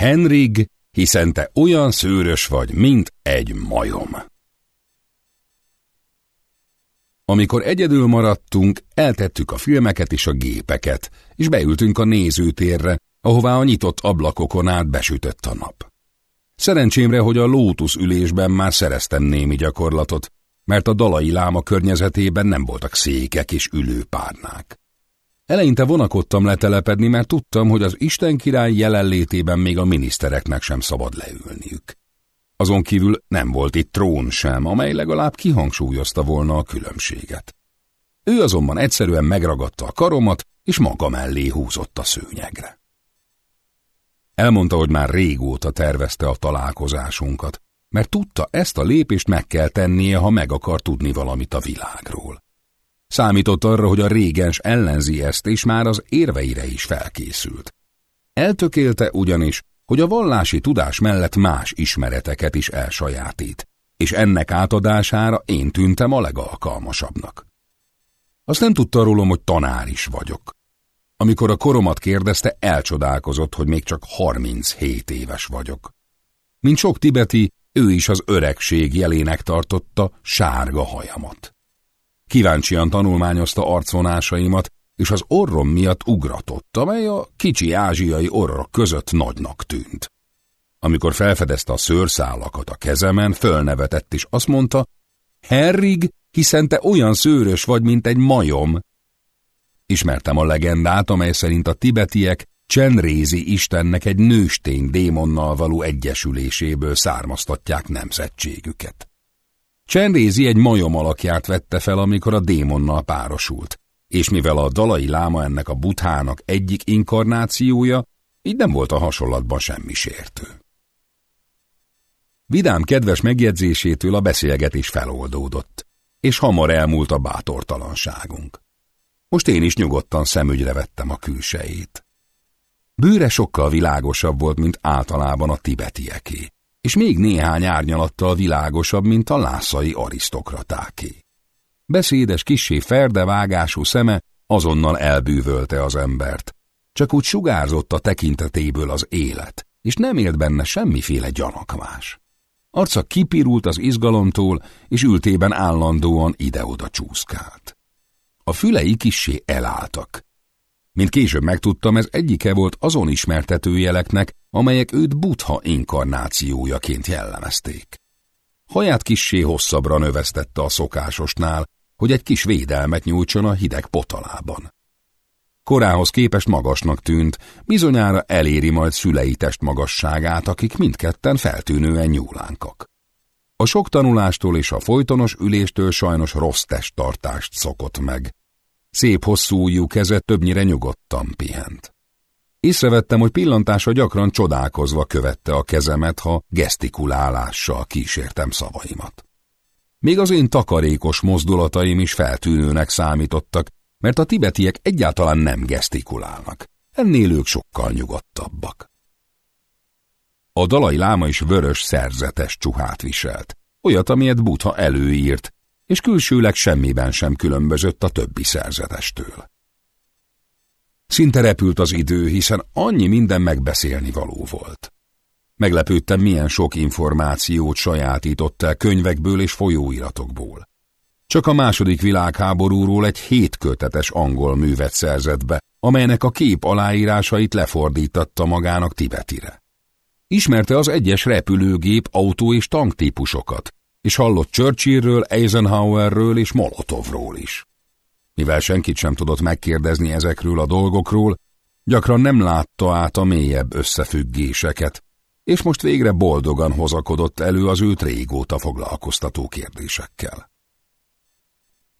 Henrig, hiszen te olyan szőrös vagy, mint egy majom. Amikor egyedül maradtunk, eltettük a filmeket és a gépeket, és beültünk a nézőtérre, ahová a nyitott ablakokon át besütött a nap. Szerencsémre, hogy a lótusz ülésben már szereztem némi gyakorlatot, mert a dalai láma környezetében nem voltak székek és ülőpárnák. Eleinte vonakodtam letelepedni, mert tudtam, hogy az Isten király jelenlétében még a minisztereknek sem szabad leülniük. Azon kívül nem volt itt trón sem, amely legalább kihangsúlyozta volna a különbséget. Ő azonban egyszerűen megragadta a karomat, és maga mellé húzott a szőnyegre. Elmondta, hogy már régóta tervezte a találkozásunkat, mert tudta, ezt a lépést meg kell tennie, ha meg akar tudni valamit a világról. Számított arra, hogy a régens ellenzi ezt, és már az érveire is felkészült. Eltökélte ugyanis, hogy a vallási tudás mellett más ismereteket is elsajátít, és ennek átadására én tűntem a legalkalmasabbnak. Azt nem tudta rólam, hogy tanár is vagyok. Amikor a koromat kérdezte, elcsodálkozott, hogy még csak 37 éves vagyok. Mint sok tibeti, ő is az öregség jelének tartotta sárga hajamat. Kíváncsian tanulmányozta arcvonásaimat, és az orrom miatt ugratott, amely a kicsi ázsiai orrok között nagynak tűnt. Amikor felfedezte a szőrszálakat a kezemen, fölnevetett, és azt mondta, Herrig, hiszen te olyan szőrös vagy, mint egy majom. Ismertem a legendát, amely szerint a tibetiek Csenrézi istennek egy nőstény démonnal való egyesüléséből származtatják nemzetségüket. Csenrézi egy majom alakját vette fel, amikor a démonnal párosult, és mivel a dalai láma ennek a buthának egyik inkarnációja, így nem volt a hasonlatban semmi sértő. Vidám kedves megjegyzésétől a beszélgetés feloldódott, és hamar elmúlt a bátortalanságunk. Most én is nyugodtan szemügyre vettem a külsejét. Bőre sokkal világosabb volt, mint általában a tibetieké, és még néhány árnyalattal világosabb, mint a lászai arisztokratáké. Beszédes, kissé ferdevágású szeme azonnal elbűvölte az embert. Csak úgy sugárzott a tekintetéből az élet, és nem élt benne semmiféle gyanakvás. Arca kipirult az izgalomtól, és ültében állandóan ide-oda csúszkált. A fülei kissé elálltak, mint később megtudtam, ez egyike volt azon ismertetőjeleknek, amelyek őt Buddha inkarnációjaként jellemezték. Haját kissé hosszabbra növesztette a szokásosnál, hogy egy kis védelmet nyújtson a hideg potalában. Korához képest magasnak tűnt, bizonyára eléri majd szülei testmagasságát, akik mindketten feltűnően nyúlánkak. A sok tanulástól és a folytonos üléstől sajnos rossz testtartást szokott meg, Szép hosszú ujjú keze többnyire nyugodtan pihent. Észrevettem, hogy pillantása gyakran csodálkozva követte a kezemet, ha gesztikulálással kísértem szavaimat. Még az én takarékos mozdulataim is feltűnőnek számítottak, mert a tibetiek egyáltalán nem gesztikulálnak. Ennél ők sokkal nyugodtabbak. A dalai láma is vörös szerzetes csuhát viselt, olyat, amilyet Butha előírt, és külsőleg semmiben sem különbözött a többi szerzetestől. Szinte repült az idő, hiszen annyi minden megbeszélni való volt. Meglepődtem, milyen sok információt sajátított el könyvekből és folyóiratokból. Csak a második világháborúról egy hétkötetes angol művet szerzett be, amelynek a kép aláírásait lefordítatta magának tibetire. Ismerte az egyes repülőgép, autó és tanktípusokat, és hallott Churchillről, Eisenhowerről és Molotovról is. Mivel senkit sem tudott megkérdezni ezekről a dolgokról, gyakran nem látta át a mélyebb összefüggéseket, és most végre boldogan hozakodott elő az őt régóta foglalkoztató kérdésekkel.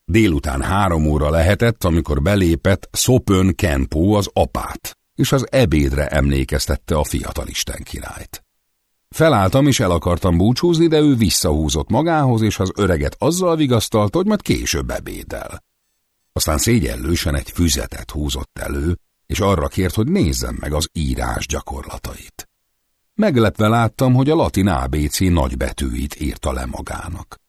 Délután három óra lehetett, amikor belépett Szopön Kenpo az apát, és az ebédre emlékeztette a fiatal Isten királyt. Felálltam és el akartam búcsúzni, de ő visszahúzott magához, és az öreget azzal vigasztalt, hogy majd később ebédel. Aztán szégyellősen egy füzetet húzott elő, és arra kért, hogy nézzem meg az írás gyakorlatait. Meglepve láttam, hogy a latin ABC nagybetűit írta le magának.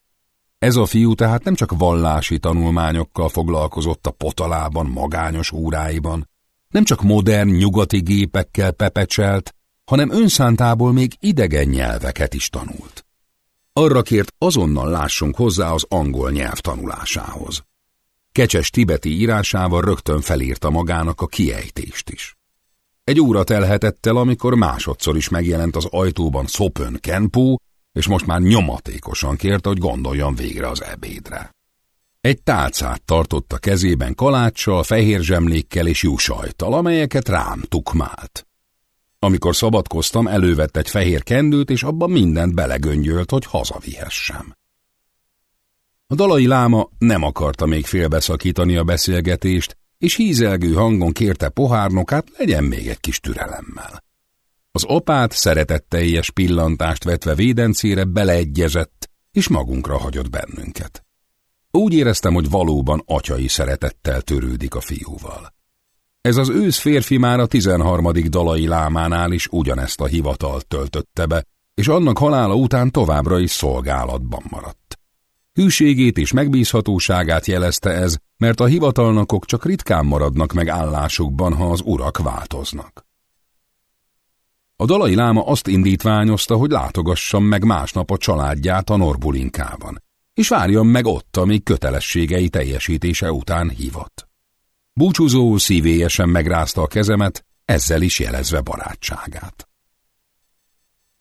Ez a fiú tehát nem csak vallási tanulmányokkal foglalkozott a potalában, magányos óráiban, nem csak modern, nyugati gépekkel pepecselt, hanem önszántából még idegen nyelveket is tanult. Arra kért azonnal lássunk hozzá az angol nyelv tanulásához. Kecses tibeti írásával rögtön felírta magának a kiejtést is. Egy óra telhetett el, amikor másodszor is megjelent az ajtóban Szopön Kenpó, és most már nyomatékosan kérte, hogy gondoljon végre az ebédre. Egy tálcát tartott a kezében kaláccsal, fehér zsemlékkel és jusajtal, amelyeket rám tukmált. Amikor szabadkoztam, elővett egy fehér kendőt, és abban mindent belegöngyölt, hogy hazavihessem. A dalai láma nem akarta még félbeszakítani a beszélgetést, és hízelgő hangon kérte pohárnokát, legyen még egy kis türelemmel. Az apát szeretetteljes pillantást vetve védencére beleegyezett, és magunkra hagyott bennünket. Úgy éreztem, hogy valóban atyai szeretettel törődik a fiúval. Ez az ősz férfi már a tizenharmadik dalai lámánál is ugyanezt a hivatalt töltötte be, és annak halála után továbbra is szolgálatban maradt. Hűségét és megbízhatóságát jelezte ez, mert a hivatalnokok csak ritkán maradnak meg állásukban, ha az urak változnak. A dalai láma azt indítványozta, hogy látogassam meg másnap a családját a Norbulinkában, és várjam meg ott, amíg kötelességei teljesítése után hívott. Búcsúzó szívélyesen megrázta a kezemet, ezzel is jelezve barátságát.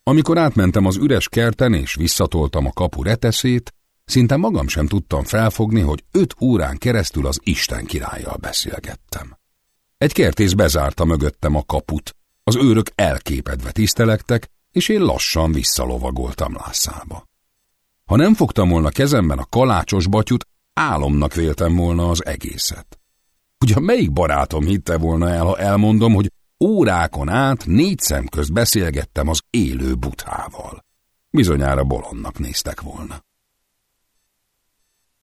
Amikor átmentem az üres kerten és visszatoltam a kapu reteszét, szinte magam sem tudtam felfogni, hogy öt órán keresztül az Isten királlyal beszélgettem. Egy kertész bezárta mögöttem a kaput, az őrök elképedve tisztelektek, és én lassan visszalovagoltam Lászába. Ha nem fogtam volna kezemben a kalácsos batyut, álomnak véltem volna az egészet. Ugye melyik barátom hitte volna el, ha elmondom, hogy órákon át négy szem beszélgettem az élő buthával. Bizonyára bolondnak néztek volna.